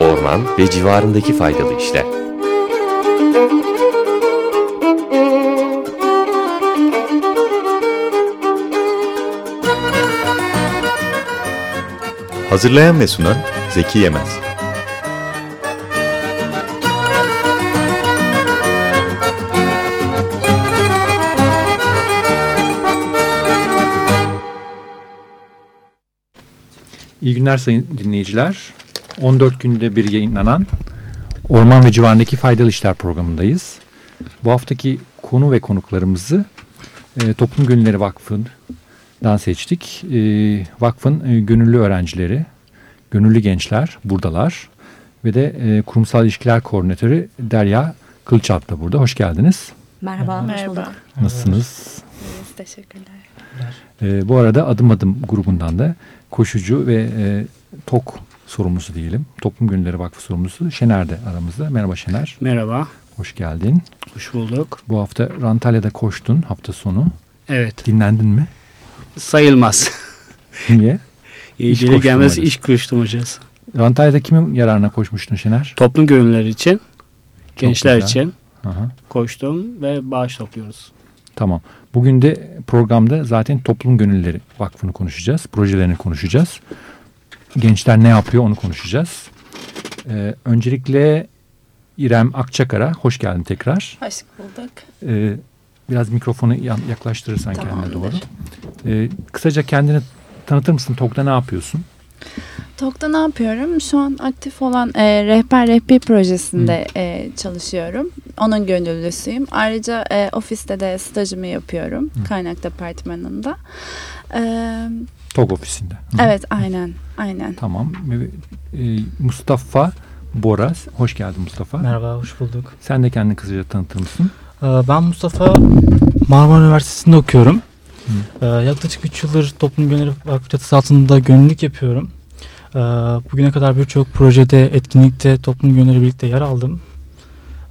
Orman ve civarındaki faydalı işler. Hazırlayan ve sunan Zeki Yemez. İyi günler sayın dinleyiciler. 14 günde bir yayınlanan Orman ve Civarındaki Faydalı İşler programındayız. Bu haftaki konu ve konuklarımızı e, Toplum Gönülleri Vakfı'ndan seçtik. E, vakfın e, gönüllü öğrencileri, gönüllü gençler buradalar. Ve de e, kurumsal ilişkiler koordinatörü Derya Kılıçalp da burada. Hoş geldiniz. Merhaba. Merhaba. Nasılsınız? Teşekkürler. E, bu arada Adım Adım grubundan da koşucu ve e, TOK sorumlusu diyelim. Toplum Gönülleri Vakfı sorumlusu Şener de aramızda. Merhaba Şener. Merhaba, Hoş geldin. hoş bulduk. Bu hafta Rantalya'da koştun hafta sonu. Evet, Dinlendin mi? sayılmaz. Niye? İyi koşturmacası. gelmez iş koşturmacağız. Rantalya'da kimin yararına koşmuştun Şener? Toplum gönülleri için, gençler için Aha, koştum ve bağış topluyoruz. tamam. Bugün de programda zaten Toplum Gönülleri Vakfı'nı konuşacağız. Projelerini konuşacağız. Gençler ne yapıyor onu konuşacağız. Ee, öncelikle İrem Akçakar'a hoş geldin tekrar. Hoş bulduk. Ee, biraz mikrofonu yaklaştırırsan kendine Tamamdır. doğru. Ee, kısaca kendini tanıtır mısın? TOK'ta ne yapıyorsun? TOK'ta ne yapıyorum? Şu an aktif olan e, Rehber Rehber projesinde e, çalışıyorum. Onun gönüllüsüyüm. Ayrıca e, ofiste de stajımı yapıyorum. Kaynak departmanında. E, TOK ofisinde. Hı. evet aynen. Aynen. Tamam. Ee, Mustafa Boraz. Hoş geldin Mustafa. Merhaba, hoş bulduk. Sen de kendini kısaca tanıtır mısın? Ee, Ben Mustafa, Marmara Üniversitesi'nde okuyorum. Ee, Yaklaşık 3 yıldır Toplum Vakfı çatısı altında gönüllülük yapıyorum. Ee, Bugüne kadar birçok projede, etkinlikte Toplum Gönülleri birlikte yer aldım.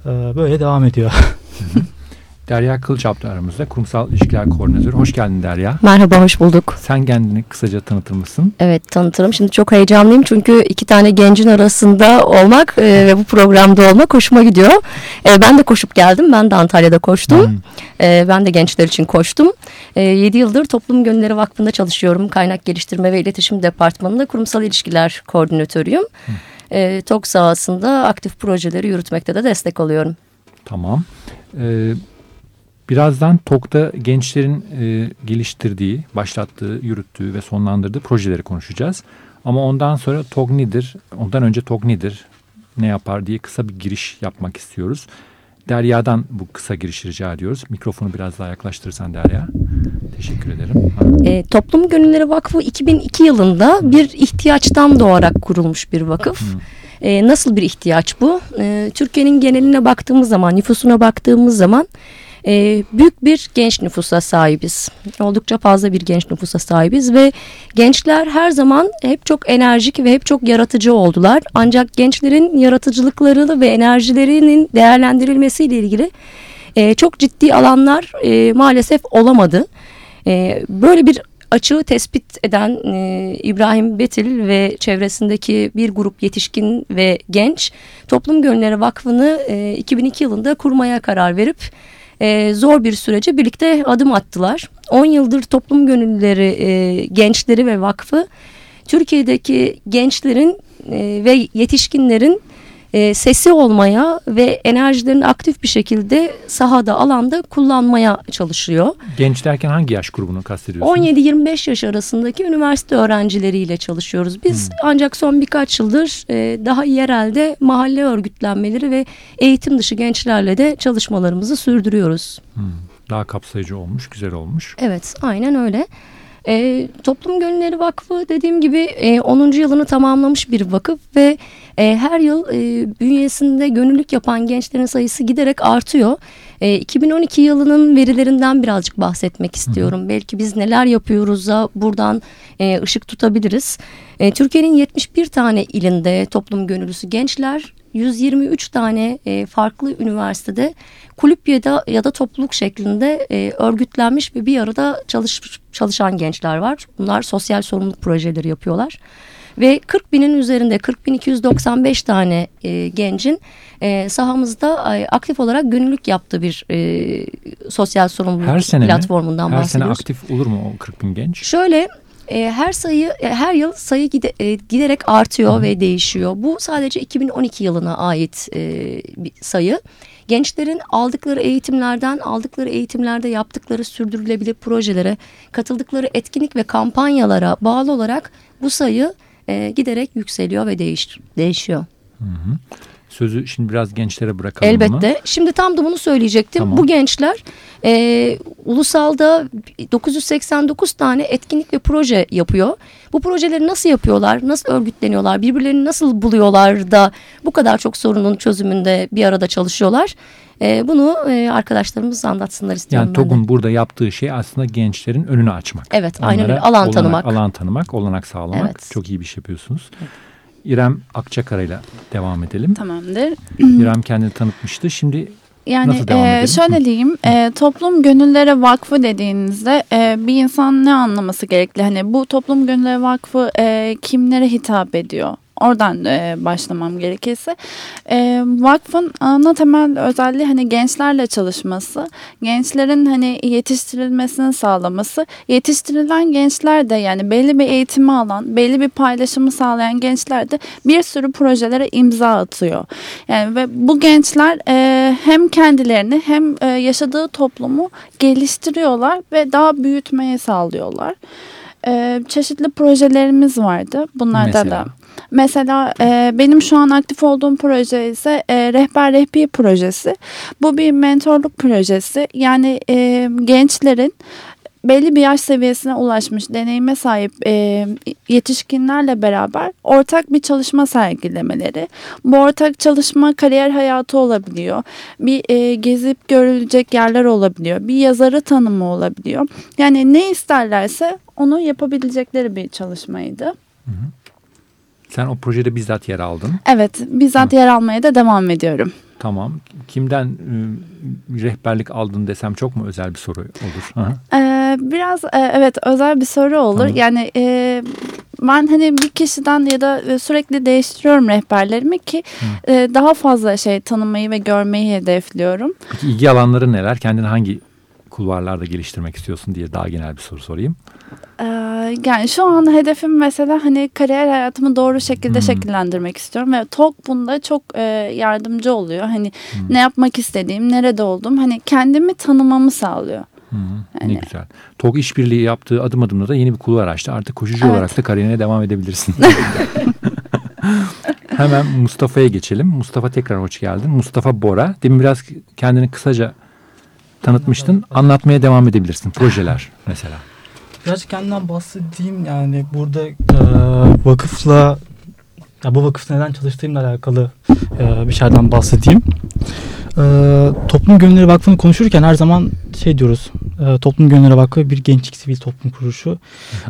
Ee, Böyle devam ediyor. Derya Kılıçap da aramızda. Kurumsal İlişkiler Koordinatörü. Hoş geldin Derya. Merhaba, hoş bulduk. Sen kendini kısaca tanıtır mısın? Evet, tanıtırım. Şimdi çok heyecanlıyım çünkü iki tane gencin arasında olmak e, ve bu programda olmak hoşuma gidiyor. E, ben de koşup geldim. Ben de Antalya'da koştum. Hmm. E, ben de gençler için koştum. E, 7 yıldır Toplum Gönülleri Vakfı'nda çalışıyorum. Kaynak Geliştirme ve İletişim Departmanı'nda kurumsal ilişkiler koordinatörüyüm. E, TOK sahasında aktif projeleri yürütmekte de destek oluyorum. Tamam. Ee, birazdan TOK'ta gençlerin e, geliştirdiği, başlattığı, yürüttüğü ve sonlandırdığı projeleri konuşacağız. Ama ondan sonra TOG nedir? Ondan önce TOG nedir? Ne yapar diye kısa bir giriş yapmak istiyoruz. Derya'dan bu kısa girişi rica ediyoruz. Mikrofonu biraz daha yaklaştırırsan Derya. Teşekkür ederim. E, Toplum Gönülleri Vakfı 2002 yılında bir ihtiyaçtan doğarak kurulmuş bir vakıf. E, nasıl bir ihtiyaç bu? E, Türkiye'nin geneline baktığımız zaman, nüfusuna baktığımız zaman e, büyük bir genç nüfusa sahibiz. Oldukça fazla bir genç nüfusa sahibiz ve gençler her zaman hep çok enerjik ve hep çok yaratıcı oldular. Ancak gençlerin yaratıcılıklarını ve enerjilerinin değerlendirilmesiyle ilgili e, çok ciddi alanlar e, maalesef olamadı. E, böyle bir açığı tespit eden e, İbrahim Betil ve çevresindeki bir grup yetişkin ve genç Toplum Gönülleri Vakfı'nı e, 2002 yılında kurmaya karar verip e, zor bir sürece birlikte adım attılar. 10 yıldır Toplum Gönüllüleri e, gençleri ve vakfı Türkiye'deki gençlerin e, ve yetişkinlerin e, sesi olmaya ve enerjilerini aktif bir şekilde sahada alanda kullanmaya çalışıyor. Genç derken hangi yaş grubunu kastediyorsun? 17-25 yaş arasındaki üniversite öğrencileriyle çalışıyoruz. Biz ancak son birkaç yıldır e, daha yerelde mahalle örgütlenmeleri ve eğitim dışı gençlerle de çalışmalarımızı sürdürüyoruz. Hmm, Daha kapsayıcı olmuş, güzel olmuş. Evet, aynen öyle. E, Toplum Gönülleri Vakfı dediğim gibi e, 10. yılını tamamlamış bir vakıf ve e, her yıl e, bünyesinde gönüllülük yapan gençlerin sayısı giderek artıyor. E, 2012 yılının verilerinden birazcık bahsetmek istiyorum. Belki biz neler yapıyoruz'a buradan e, ışık tutabiliriz. E, Türkiye'nin 71 tane ilinde toplum gönüllüsü gençler 123 tane e, farklı üniversitede kulüp ya da ya da topluluk şeklinde e, örgütlenmiş ve bir arada çalış, çalışan gençler var. Bunlar sosyal sorumluluk projeleri yapıyorlar. Ve 40 binin üzerinde 40 bin 295 tane e, gencin e, sahamızda e, aktif olarak gönüllülük yaptığı bir e, sosyal sorumluluk Her sene mi? platformundan Her sene bahsediyoruz. aktif olur mu o 40 bin genç? Şöyle e, her sayı e, her yıl sayı gide, e, giderek artıyor ve değişiyor. Bu sadece 2012 yılına ait e, bir sayı. Gençlerin aldıkları eğitimlerden, aldıkları eğitimlerde yaptıkları sürdürülebilir projelere, katıldıkları etkinlik ve kampanyalara bağlı olarak bu sayı e, giderek yükseliyor ve değiş, değişiyor. Sözü şimdi biraz gençlere bırakalım? Elbette. Şimdi tam da bunu söyleyecektim. Tamam. Bu gençler e, ulusalda 989 tane etkinlik ve proje yapıyor. Bu projeleri nasıl yapıyorlar? Nasıl örgütleniyorlar? Birbirlerini nasıl buluyorlar da bu kadar çok sorunun çözümünde bir arada çalışıyorlar? E, bunu e, arkadaşlarımız anlatsınlar istiyorum Yani. TOG'un burada yaptığı şey aslında gençlerin önünü açmak. Evet, aynen Onlara öyle. Alan olanak- tanımak. Alan tanımak, olanak sağlamak. Evet. Çok iyi bir şey yapıyorsunuz. İrem Akçakara'yla devam edelim. Tamamdır. İrem kendini tanıtmıştı. Şimdi Yani e, şöyle diyeyim, e, toplum gönüllere vakfı dediğinizde e, bir insan ne anlaması gerekli? Hani bu toplum gönüllere vakfı e, kimlere hitap ediyor? Oradan e, başlamam gerekirse. E, vakfın ana temel özelliği hani gençlerle çalışması, gençlerin hani yetiştirilmesini sağlaması, yetiştirilen gençler de yani belli bir eğitimi alan, belli bir paylaşımı sağlayan gençler de bir sürü projelere imza atıyor. Yani ve bu gençler e, hem kendilerini hem e, yaşadığı toplumu geliştiriyorlar ve daha büyütmeye sağlıyorlar. E, çeşitli projelerimiz vardı. Bunlardan Mesela? da Mesela e, benim şu an aktif olduğum proje ise e, Rehber Rehbi projesi. Bu bir mentorluk projesi. Yani e, gençlerin belli bir yaş seviyesine ulaşmış, deneyime sahip e, yetişkinlerle beraber ortak bir çalışma sergilemeleri. Bu ortak çalışma kariyer hayatı olabiliyor. Bir e, gezip görülecek yerler olabiliyor. Bir yazarı tanımı olabiliyor. Yani ne isterlerse onu yapabilecekleri bir çalışmaydı. Sen o projede bizzat yer aldın. Evet, bizzat yer almaya da devam ediyorum. Tamam. Kimden e, rehberlik aldın desem çok mu özel bir soru olur? Hı hı. Ee, biraz e, evet özel bir soru olur. Tamam. Yani e, ben hani bir kişiden ya da e, sürekli değiştiriyorum rehberlerimi ki e, daha fazla şey tanımayı ve görmeyi hedefliyorum. Peki ilgi alanları neler? Kendini hangi kulvarlarda geliştirmek istiyorsun diye daha genel bir soru sorayım. Ee, yani şu an hedefim mesela hani kariyer hayatımı doğru şekilde Hmm. şekillendirmek istiyorum ve TOK bunda çok e, yardımcı oluyor. Hani Hmm. ne yapmak istediğim, nerede olduğum hani kendimi tanımamı sağlıyor. Hı, ne Yani- güzel. TOG işbirliği yaptığı adım adımda da yeni bir kulvar açtı. Artık koşucu Evet. olarak da kariyerine devam edebilirsin. Hemen Mustafa'ya geçelim. Mustafa tekrar hoş geldin. Mustafa Bora. Demin biraz kendini kısaca tanıtmıştın. Anlatmaya devam edebilirsin. Projeler mesela. Birazcık kendimden bahsedeyim yani burada e, vakıfla ya bu vakıfta neden çalıştığımla alakalı e, bir şeyden bahsedeyim. E, Toplum Gönülleri Vakfı'nı konuşurken her zaman şey diyoruz. E, Toplum Gönülleri Vakfı bir gençlik sivil toplum kuruluşu.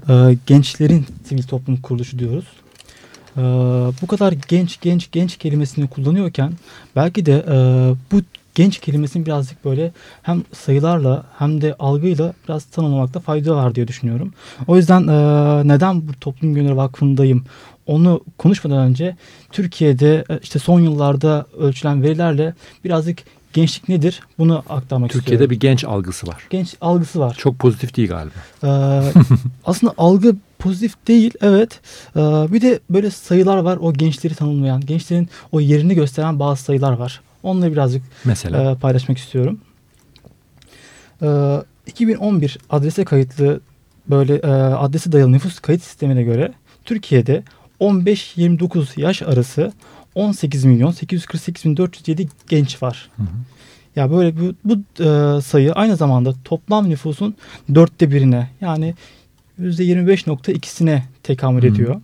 E, gençlerin sivil toplum kuruluşu diyoruz. E, bu kadar genç genç genç kelimesini kullanıyorken belki de e, bu genç kelimesini birazcık böyle hem sayılarla hem de algıyla biraz tanımlamakta fayda var diye düşünüyorum. O yüzden e, neden bu Toplum Gönülleri Vakfı'ndayım onu konuşmadan önce Türkiye'de e, işte son yıllarda ölçülen verilerle birazcık gençlik nedir bunu aktarmak Türkiye'de istiyorum. bir genç algısı var. genç algısı var. Çok pozitif değil galiba. Ee, aslında algı pozitif değil evet. Ee, bir de böyle sayılar var o gençleri tanımlayan, gençlerin o yerini gösteren bazı sayılar var. Onları birazcık Mesela. e, paylaşmak istiyorum. E, 2011 adrese kayıtlı böyle e, adrese dayalı nüfus kayıt sistemine göre Türkiye'de 15-29 yaş arası 18 milyon 848 bin 407 genç var. Hı hı. Ya böyle bu, bu e, sayı aynı zamanda toplam nüfusun dörtte birine yani %25.2'sine tekamül Hı hı. ediyor.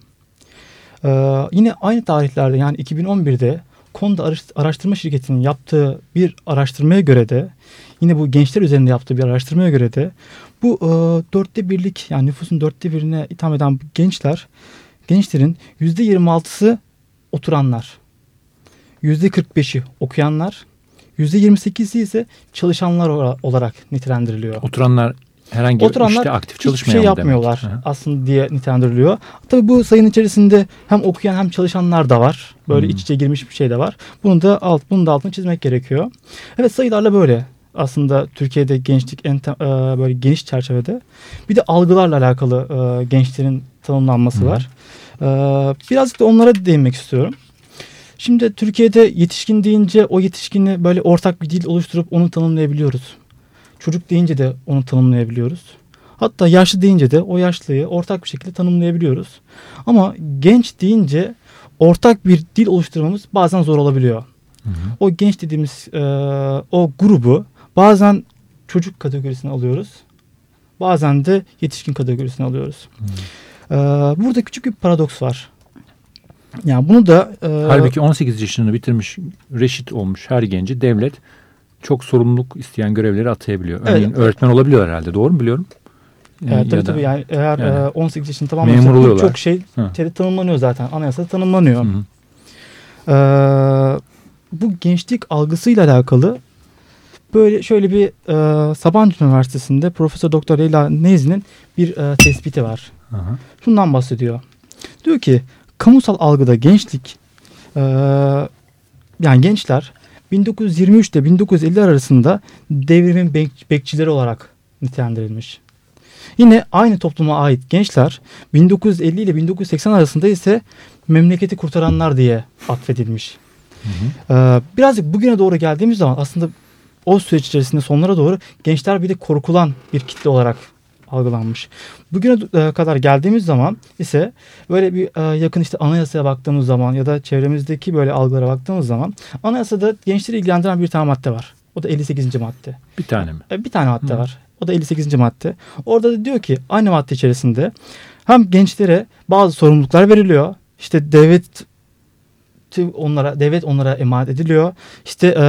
Ee, yine aynı tarihlerde yani 2011'de konuda araş- araştırma şirketinin yaptığı bir araştırmaya göre de yine bu gençler üzerinde yaptığı bir araştırmaya göre de bu e, dörtte birlik yani nüfusun dörtte birine itham eden gençler gençlerin yüzde 26'sı oturanlar. %45'i okuyanlar, %28'i ise çalışanlar olarak nitelendiriliyor. Oturanlar herhangi Oturanlar işte aktif Hiçbir şey mı demek? yapmıyorlar hı. aslında diye nitelendiriliyor. Tabii bu sayının içerisinde hem okuyan hem çalışanlar da var. Böyle Hmm. iç içe girmiş bir şey de var. Bunu da alt bunun da altını çizmek gerekiyor. Evet sayılarla böyle. Aslında Türkiye'de gençlik en e, böyle geniş çerçevede. Bir de algılarla alakalı e, gençlerin tanımlanması Hı. var. E, birazcık da onlara değinmek istiyorum. Şimdi Türkiye'de yetişkin deyince o yetişkini böyle ortak bir dil oluşturup onu tanımlayabiliyoruz. Çocuk deyince de onu tanımlayabiliyoruz. Hatta yaşlı deyince de o yaşlıyı ortak bir şekilde tanımlayabiliyoruz. Ama genç deyince ortak bir dil oluşturmamız bazen zor olabiliyor. Hı hı. O genç dediğimiz e, o grubu bazen çocuk kategorisine alıyoruz. Bazen de yetişkin kategorisine alıyoruz. E, burada küçük bir paradoks var. Yani bunu da e, Halbuki 18 yaşını bitirmiş reşit olmuş her genci devlet çok sorumluluk isteyen görevleri atayabiliyor. Örneğin Evet. öğretmen olabiliyor herhalde. Doğru mu biliyorum? Evet, Ya tabii da- tabii yani eğer yani. e, 18 yaşını oluyorlar. çok şey te- tanımlanıyor zaten. Anayasada tanımlanıyor. Hı hı. Ee, bu gençlik algısıyla alakalı böyle şöyle bir e, Sabancı Üniversitesi'nde Profesör Doktor Leyla Nez'in bir e, tespiti var. Hı hı. Şundan bahsediyor. Diyor ki kamusal algıda gençlik e, yani gençler 1923 ile 1950 arasında devrimin bek- bekçileri olarak nitelendirilmiş. Yine aynı topluma ait gençler 1950 ile 1980 arasında ise memleketi kurtaranlar diye atfedilmiş. Hı hı. Ee, birazcık bugüne doğru geldiğimiz zaman aslında o süreç içerisinde sonlara doğru gençler bir de korkulan bir kitle olarak algılanmış. Bugüne e, kadar geldiğimiz zaman ise böyle bir e, yakın işte anayasaya baktığımız zaman ya da çevremizdeki böyle algılara baktığımız zaman anayasada gençleri ilgilendiren bir tane madde var. O da 58. madde. Bir tane mi? E, Bir tane madde Hı. var. O da 58. madde. Orada da diyor ki aynı madde içerisinde hem gençlere bazı sorumluluklar veriliyor. İşte devlet onlara devlet onlara emanet ediliyor. İşte e,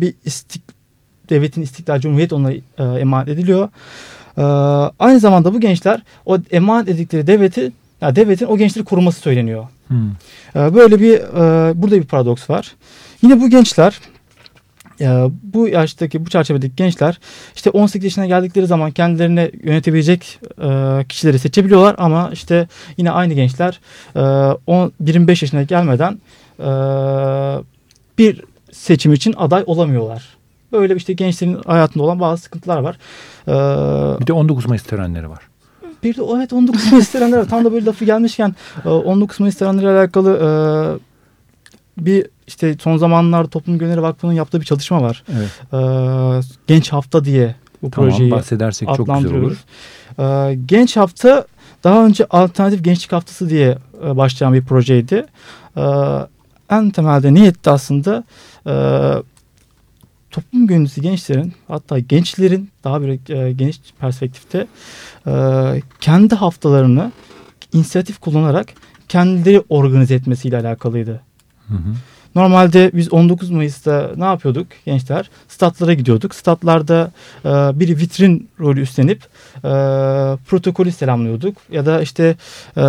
bir istik devletin istiklal cumhuriyet onlara e, emanet ediliyor. E, aynı zamanda bu gençler o emanet edildikleri devleti yani devletin o gençleri koruması söyleniyor. Hı. Ee, Böyle bir e, burada bir paradoks var. Yine bu gençler e, bu yaştaki bu çerçevedeki gençler işte 18 yaşına geldikleri zaman kendilerini yönetebilecek e, kişileri seçebiliyorlar ama işte yine aynı gençler e, 10, 25 yaşına gelmeden e, bir seçim için aday olamıyorlar. Böyle işte gençlerin hayatında olan bazı sıkıntılar var. Ee, Bir de 19 Mayıs törenleri var. bir de evet 19 Mayıs törenleri var. Tam da böyle lafı gelmişken e, 19 Mayıs törenleriyle alakalı e, bir işte son zamanlarda Toplum Gönülleri Vakfı'nın yaptığı bir çalışma var. Evet. E, Genç Hafta diye bu Tamam projeyi bahsedersek çok güzel olur. adlandırıyoruz. E, Genç Hafta daha önce Alternatif Gençlik Haftası diye e, başlayan bir projeydi. E, En temelde niyetti aslında e, toplum gönüllüsü gençlerin hatta gençlerin daha bir e, geniş perspektifte e, kendi haftalarını inisiyatif kullanarak kendileri organize etmesiyle alakalıydı. Hı hı. Normalde biz 19 Mayıs'ta ne yapıyorduk gençler? Statlara gidiyorduk. Statlarda e, biri vitrin rolü üstlenip e, protokolü selamlıyorduk. Ya da işte e,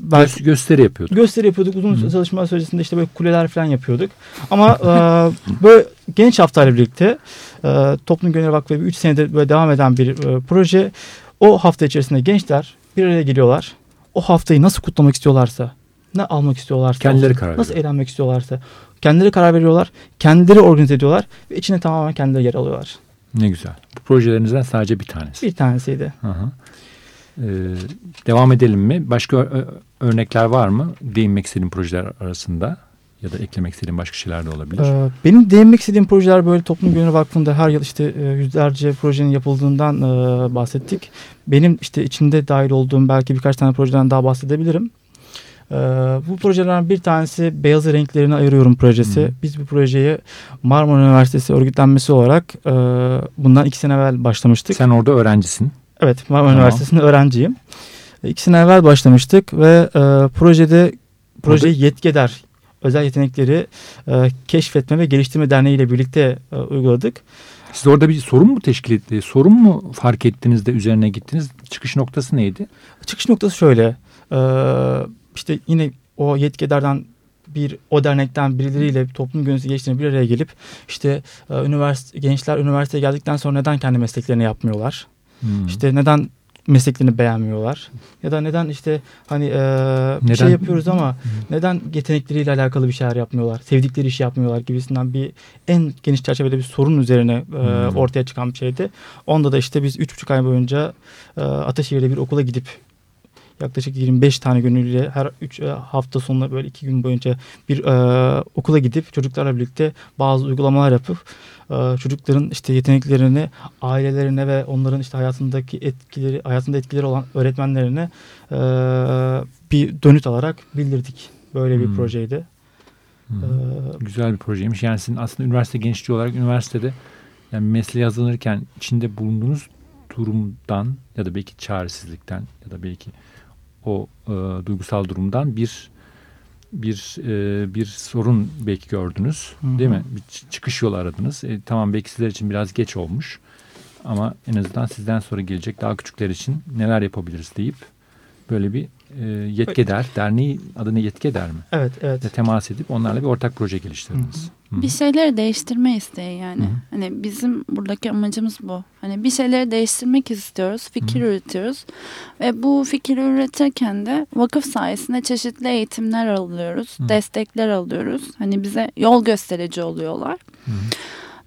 belki Gö- gösteri yapıyorduk. gösteri yapıyorduk. Uzun Hı. çalışma süresinde işte böyle kuleler falan yapıyorduk. Ama e, böyle genç haftayla birlikte e, Toplum Gönüllü Vakfı 3 senedir böyle devam eden bir e, proje. O hafta içerisinde gençler bir araya geliyorlar. O haftayı nasıl kutlamak istiyorlarsa, ne almak istiyorlarsa, Kendileri karar nasıl veriyor. eğlenmek istiyorlarsa, kendileri karar veriyorlar, kendileri organize ediyorlar ve içine tamamen kendileri yer alıyorlar. Ne güzel. Bu projelerinizden sadece bir tanesi. Bir tanesiydi. Hı hı. Ee, devam edelim mi? Başka örnekler var mı? Değinmek istediğin projeler arasında ya da eklemek istediğin başka şeyler de olabilir. Ee, benim değinmek istediğim projeler böyle Toplum Gönüllü Vakfı'nda her yıl işte e, yüzlerce projenin yapıldığından e, bahsettik. Benim işte içinde dahil olduğum belki birkaç tane projeden daha bahsedebilirim. Ee, bu projelerden bir tanesi Beyazı Renklerini Ayırıyorum projesi. Hı. Biz bu projeyi Marmara Üniversitesi örgütlenmesi olarak e, bundan iki sene evvel başlamıştık. Sen orada öğrencisin. Evet Marmara Tamam. Üniversitesi'nde öğrenciyim. İki sene evvel başlamıştık ve e, projede projeyi Yetkeder Özel Yetenekleri e, Keşfetme ve Geliştirme Derneği ile birlikte e, uyguladık. Siz orada bir sorun mu teşkil etti? Sorun mu fark ettiniz de üzerine gittiniz? Çıkış noktası neydi? Çıkış noktası şöyle. e, işte yine o Yetkeder'den bir o dernekten birileriyle toplum gönüllüsü gençlerin bir araya gelip işte e, üniversite gençler üniversiteye geldikten sonra neden kendi mesleklerini yapmıyorlar? Hmm. İşte neden mesleklerini beğenmiyorlar? Ya da neden işte hani e, bir Neden- şey yapıyoruz ama neden yetenekleriyle alakalı bir şeyler yapmıyorlar? Sevdikleri işi yapmıyorlar gibisinden bir en geniş çerçevede bir sorun üzerine e, Hmm. ortaya çıkan bir şeydi. Onda da işte biz üç buçuk ay boyunca e, Ataşehir'de bir okula gidip yaklaşık 25 tane gönüllüyle her 3 hafta sonunda böyle 2 gün boyunca bir e, okula gidip çocuklarla birlikte bazı uygulamalar yapıp e, çocukların işte yeteneklerini ailelerine ve onların işte hayatındaki etkileri hayatında etkileri olan öğretmenlerine e, bir dönüt alarak bildirdik. Böyle bir Hmm. projeydi. Hmm. E, Güzel bir projeymiş. Yani sizin aslında üniversite gençliği olarak üniversitede yani mesleğe hazırlanırken içinde bulunduğunuz durumdan ya da belki çaresizlikten ya da belki o e, duygusal durumdan bir bir e, bir sorun belki gördünüz Hı hı. değil mi? Bir çıkış yolu aradınız. E, tamam belki sizler için biraz geç olmuş ama en azından sizden sonra gelecek daha küçükler için neler yapabiliriz deyip böyle bir e, yetkeder derneği adı ne yetkeder mi? evet evet. de temas edip onlarla bir ortak proje geliştirdiniz. Hı Bir şeyleri değiştirme isteği yani. Hı hı. Hani bizim buradaki amacımız bu. Hani bir şeyleri değiştirmek istiyoruz, fikir üretiyoruz ve bu fikri üretirken de vakıf sayesinde çeşitli eğitimler alıyoruz, Hı. destekler alıyoruz. Hani bize yol gösterici oluyorlar. Hı hı.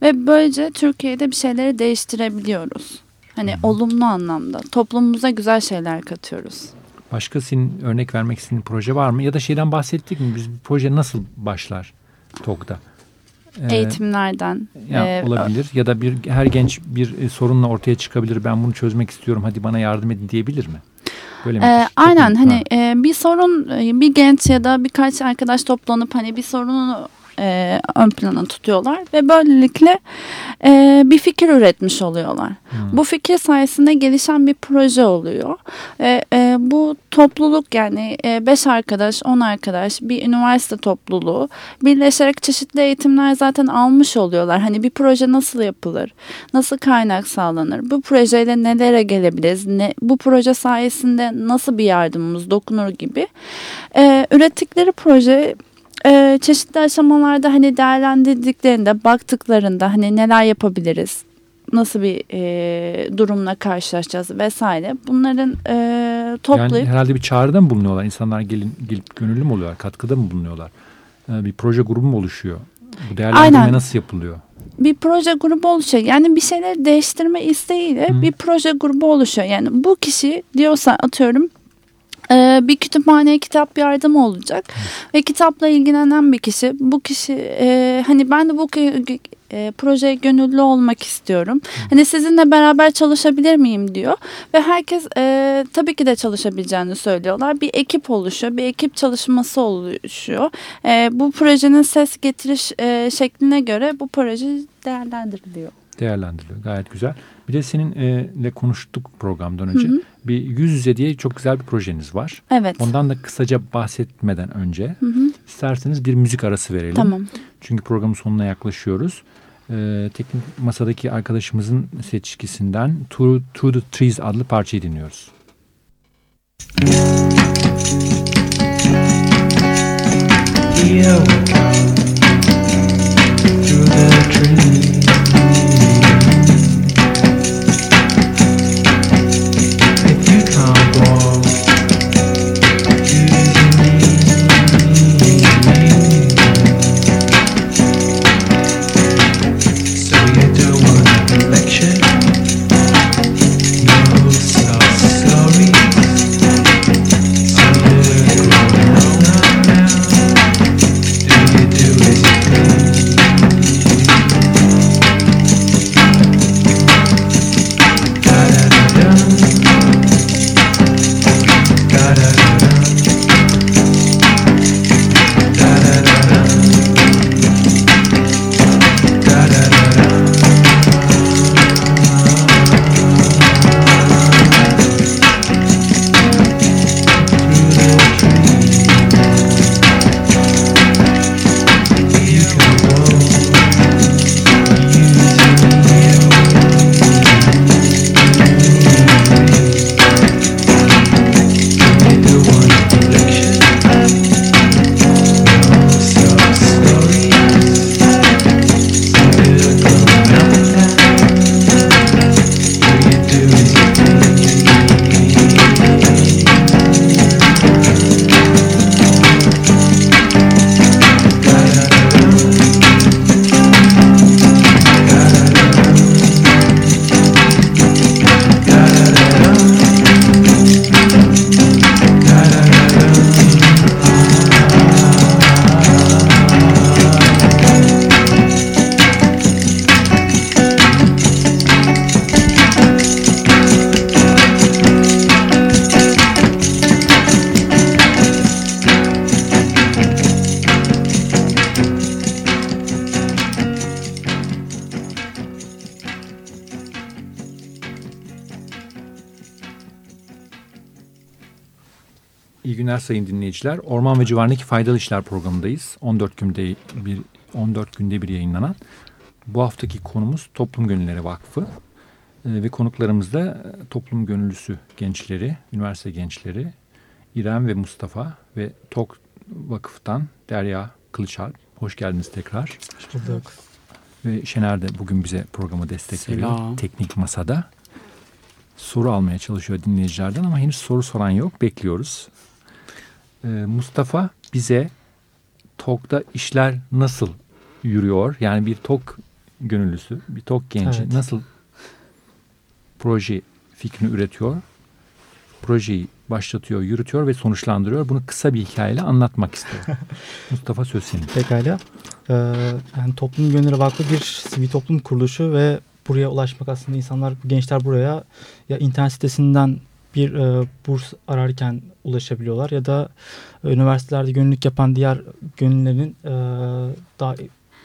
Ve böylece Türkiye'de bir şeyleri değiştirebiliyoruz. Hani olumlu anlamda toplumumuza güzel şeyler katıyoruz. Başka senin örnek vermek istediğin proje var mı? Ya da şeyden bahsettik mi? Biz bir proje nasıl başlar TOG'da? Ee, Eğitimlerden. ya e, olabilir ya da bir her genç bir e, sorunla ortaya çıkabilir. Ben bunu çözmek istiyorum. Hadi bana yardım edin diyebilir mi? Böyle mi? Ee, aynen Çok- hani Ha. e, bir sorun e, bir genç ya da birkaç arkadaş toplanıp hani bir sorunu e, ön plana tutuyorlar ve böylelikle e, bir fikir üretmiş oluyorlar. Hmm. Bu fikir sayesinde gelişen bir proje oluyor. E, e, bu topluluk yani 5 arkadaş, 10 arkadaş, bir üniversite topluluğu birleşerek çeşitli eğitimler zaten almış oluyorlar. Hani bir proje nasıl yapılır? Nasıl kaynak sağlanır? Bu projeyle nelere gelebiliriz? Ne, bu proje sayesinde nasıl bir yardımımız dokunur gibi. E, ürettikleri proje e, çeşitli aşamalarda hani değerlendirdiklerinde, baktıklarında hani neler yapabiliriz? Nasıl bir e, durumla karşılaşacağız vesaire. Bunların e, Yani toplayıp herhalde bir çağrıda mı bulunuyorlar? İnsanlar gelin, gelip gönüllü mü oluyorlar? Katkıda mı bulunuyorlar? Ee, bir proje grubu mu oluşuyor? Bu değerlendirme Aynen. nasıl yapılıyor? bir proje grubu oluşuyor. Yani bir şeyleri değiştirme isteğiyle Hı. bir proje grubu oluşuyor. Yani bu kişi diyorsa atıyorum e, bir kütüphaneye kitap yardımı olacak ve kitapla ilgilenen bir kişi bu kişi e, hani ben de bu e, projeye gönüllü olmak istiyorum. Hani sizinle beraber çalışabilir miyim diyor ve herkes e, tabii ki de çalışabileceğini söylüyorlar. Bir ekip oluşuyor, bir ekip çalışması oluşuyor. E, bu projenin ses getiriş e, şekline göre bu proje değerlendiriliyor. Değerlendiriliyor. Gayet güzel. Bir de seninle konuştuk programdan önce. Hı hı. Bir yüz yüze diye çok güzel bir projeniz var. Evet. Ondan da kısaca bahsetmeden önce Hı hı. isterseniz bir müzik arası verelim. Tamam. Çünkü programın sonuna yaklaşıyoruz. Ee, teknik masadaki arkadaşımızın seçkisinden To, to the Trees adlı parçayı dinliyoruz. Here we come through the trees. İyi günler sayın dinleyiciler. Orman ve civarındaki faydalı işler programındayız. 14 günde bir 14 günde bir yayınlanan. Bu haftaki konumuz Toplum Gönülleri Vakfı. Ee, ve konuklarımız da e, toplum gönüllüsü gençleri, üniversite gençleri İrem ve Mustafa ve TOK Vakıf'tan Derya Kılıçalp. Hoş geldiniz tekrar. Hoş bulduk. Ve Şener de bugün bize programı destek veriyor. Selam. Teknik masada. Soru almaya çalışıyor dinleyicilerden ama henüz soru soran yok. Bekliyoruz. Ee, Mustafa bize TOK'ta işler nasıl yürüyor? Yani bir TOK gönüllüsü, bir TOK genci Evet. nasıl proje fikrini üretiyor? Projeyi başlatıyor, yürütüyor ve sonuçlandırıyor. Bunu kısa bir hikayeyle anlatmak istiyor. Mustafa söz senin. Pekala. Ee, yani Toplum Gönülleri Vakfı bir sivil toplum kuruluşu ve buraya ulaşmak aslında insanlar, gençler buraya ya internet sitesinden bir e, burs ararken ulaşabiliyorlar ya da üniversitelerde gönüllülük yapan diğer gönüllülerin e, da,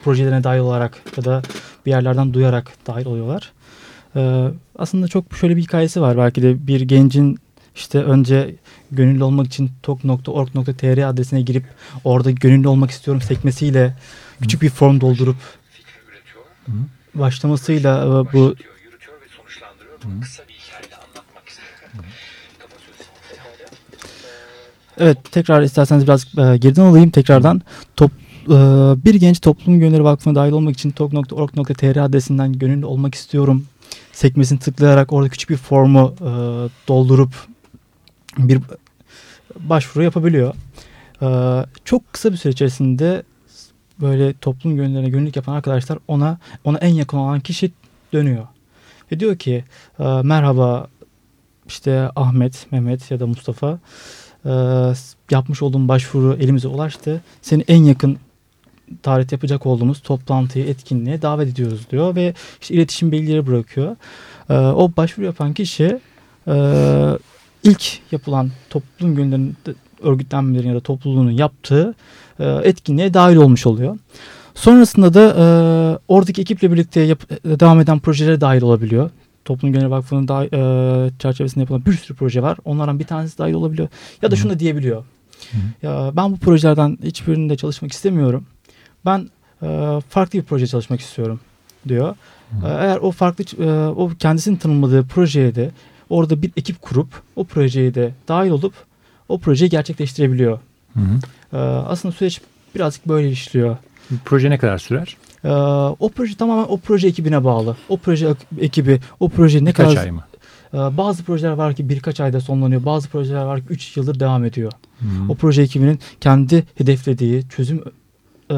projelerine dahil olarak ya da bir yerlerden duyarak dahil oluyorlar. E, aslında çok şöyle bir hikayesi var. Belki de bir gencin işte önce gönüllü olmak için tok.org.tr adresine girip orada gönüllü olmak istiyorum sekmesiyle küçük bir form doldurup Hı. başlamasıyla e, bu Evet tekrar isterseniz biraz e, geriden alayım tekrardan. Top, e, bir genç toplum gönülleri vakfına dahil olmak için tok.org.tr adresinden gönüllü olmak istiyorum sekmesini tıklayarak orada küçük bir formu e, doldurup bir başvuru yapabiliyor. E, çok kısa bir süre içerisinde böyle toplum gönüllerine gönüllülük yapan arkadaşlar ona ona en yakın olan kişi dönüyor. Ve diyor ki e, merhaba işte Ahmet, Mehmet ya da Mustafa e, yapmış olduğum başvuru elimize ulaştı. Seni en yakın tarihte yapacak olduğumuz toplantıyı, etkinliğe davet ediyoruz diyor ve işte iletişim bilgileri bırakıyor. E, o başvuru yapan kişi e, ilk yapılan toplum gönüllerinin örgütlenmelerin ya da topluluğunun yaptığı e, etkinliğe dahil olmuş oluyor. Sonrasında da e, oradaki ekiple birlikte yap- devam eden projelere dahil olabiliyor. Toplum Gönüllü Vakfı'nın da, e, çerçevesinde yapılan bir sürü proje var. Onlardan bir tanesi dahil olabiliyor. Ya da şunu da diyebiliyor. Hı. Ya ben bu projelerden hiçbirinde çalışmak istemiyorum. Ben e, farklı bir proje çalışmak istiyorum diyor. Hı. E, eğer o farklı e, o kendisini tanımladığı projeye de orada bir ekip kurup o projeye de dahil olup o projeyi gerçekleştirebiliyor. Hı hı. E, aslında süreç birazcık böyle işliyor. Bu Proje ne kadar sürer? Ee, o proje tamamen o proje ekibine bağlı. O proje ek- ekibi, o proje ne Kaç kadar... ay mı? Ee, bazı projeler var ki birkaç ayda sonlanıyor. Bazı projeler var ki 3 yıldır devam ediyor. Hı. O proje ekibinin kendi hedeflediği çözüm e,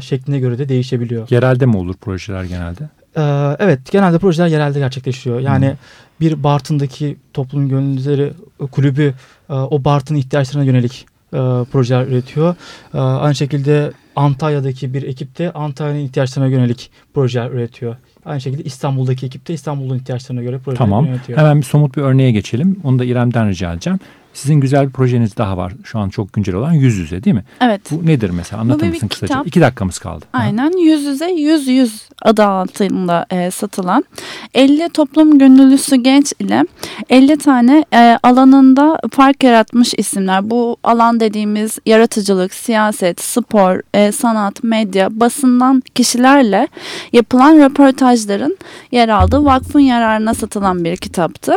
şekline göre de değişebiliyor. Yerelde mi olur projeler genelde? Ee, evet, genelde projeler yerelde gerçekleşiyor. Yani bir Bartın'daki toplum gönüllüleri kulübü e, o Bartın ihtiyaçlarına yönelik e, projeler üretiyor. E, aynı şekilde Antalya'daki bir ekip de Antalya'nın ihtiyaçlarına yönelik projeler üretiyor. Aynı şekilde İstanbul'daki ekip de İstanbul'un ihtiyaçlarına göre projeler Tamam. üretiyor. Hemen bir somut bir örneğe geçelim. Onu da İrem'den rica edeceğim. Sizin güzel bir projeniz daha var. Şu an çok güncel olan yüz yüze değil mi? Evet. Bu nedir mesela? Anlatır mısın kitap. kısaca? İki dakikamız kaldı. Ha? Aynen yüz yüze yüz yüz adı altında e, satılan 50 toplum gönüllüsü genç ile 50 tane e, alanında fark yaratmış isimler. Bu alan dediğimiz yaratıcılık, siyaset, spor, e, sanat, medya, basından kişilerle yapılan röportajların yer aldığı vakfın yararına satılan bir kitaptı.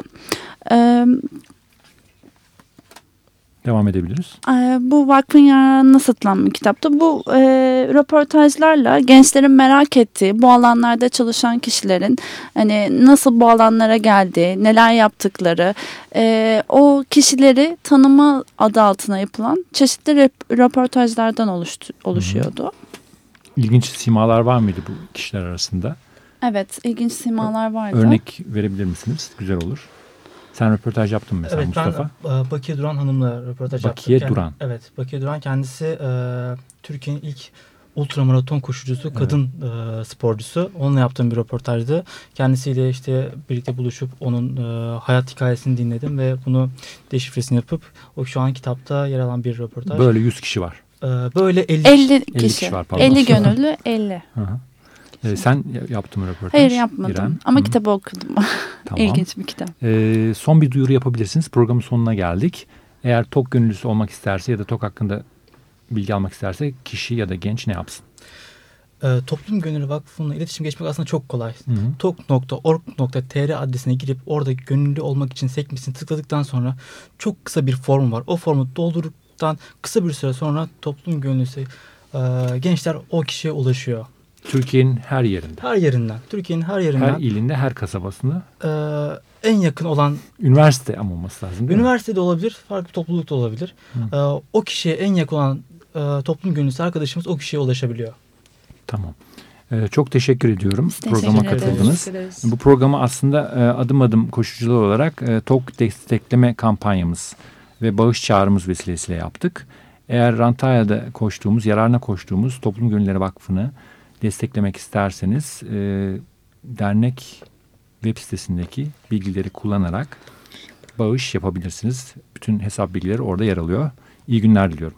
Devam edebiliriz. ee, Bu vakfın yararına satılan bir kitaptı. Bu e, röportajlarla gençlerin merak ettiği bu alanlarda çalışan kişilerin hani nasıl bu alanlara geldiği, neler yaptıkları, e, o kişileri tanıma adı altına yapılan çeşitli röportajlardan oluştu, oluşuyordu. İlginç simalar var mıydı bu kişiler arasında? Evet, ilginç simalar vardı. Örnek verebilir misiniz? Güzel olur. Sen röportaj yaptın mesela Evet Mustafa. ben e, Bakiye Duran Hanım'la röportaj Bakiye yaptım. Duran. Evet Bakiye Duran kendisi e, Türkiye'nin ilk ultramaraton koşucusu, kadın e, sporcusu. Onunla yaptığım bir röportajdı. Kendisiyle işte birlikte buluşup onun e, hayat hikayesini dinledim ve bunu deşifresini yapıp o şu an kitapta yer alan bir röportaj. Böyle 100 kişi var. E, böyle 50, 50 kişi. kişi var, pardon. 50 gönüllü 50. Hı hı. Ee, sen ya- yaptın mı röportaj? Hayır yapmadım İrem? ama Hı. kitabı okudum. Tamam. İlginç bir kitap. Ee, son bir duyuru yapabilirsiniz. Programın sonuna geldik. Eğer TOK gönüllüsü olmak isterse ya da TOK hakkında bilgi almak isterse kişi ya da genç ne yapsın? Ee, Toplum Gönüllü Vakfı'nla iletişim geçmek aslında çok kolay. Tok.org.tr adresine girip orada gönüllü olmak için sekmesini tıkladıktan sonra çok kısa bir form var. O formu doldurduktan kısa bir süre sonra toplum gönüllüsü e, gençler o kişiye ulaşıyor. Türkiye'nin her yerinde. Her yerinden, Türkiye'nin her yerinden Her ilinde, her kasabasında. e, en yakın olan Üniversite ama olması lazım değil mi? üniversitede olabilir, farklı toplulukta olabilir. Hı. E, o kişiye en yakın olan e, toplum gönüllüsü arkadaşımız o kişiye ulaşabiliyor. Tamam. Ee, çok teşekkür ediyorum Biz programa teşekkür ederiz. katıldınız. Bu programı aslında e, adım adım koşucular olarak e, TOK destekleme kampanyamız ve bağış çağrımız vesilesiyle yaptık. Eğer Rantaya'da koştuğumuz, yararına koştuğumuz Toplum Gönülleri Vakfı'nı desteklemek isterseniz e, dernek web sitesindeki bilgileri kullanarak bağış yapabilirsiniz. Bütün hesap bilgileri orada yer alıyor. İyi günler diliyorum.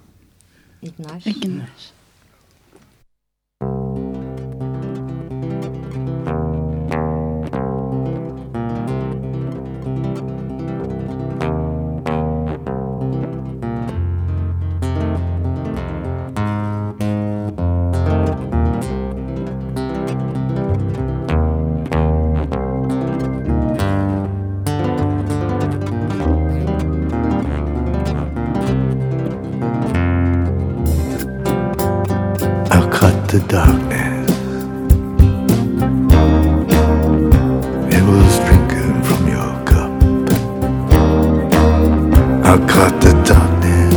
İyi günler. İyi günler. The darkness. It was drinking from your cup. I'll cut the darkness.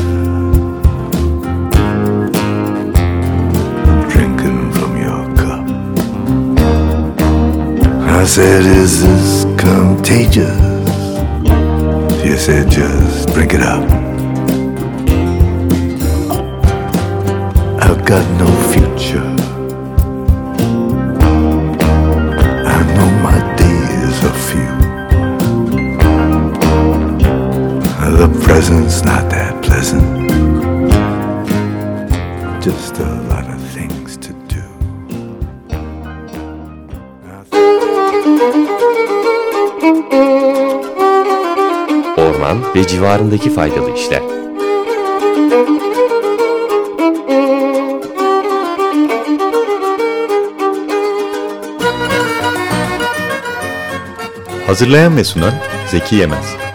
Drinking from your cup. I said, Is this contagious? She said, Just drink it up. I've got no future. Present's not that pleasant. Just a lot of things to do. Orman ve civarındaki faydalı işler. Hazırlayan ve sunan Zeki Yemez.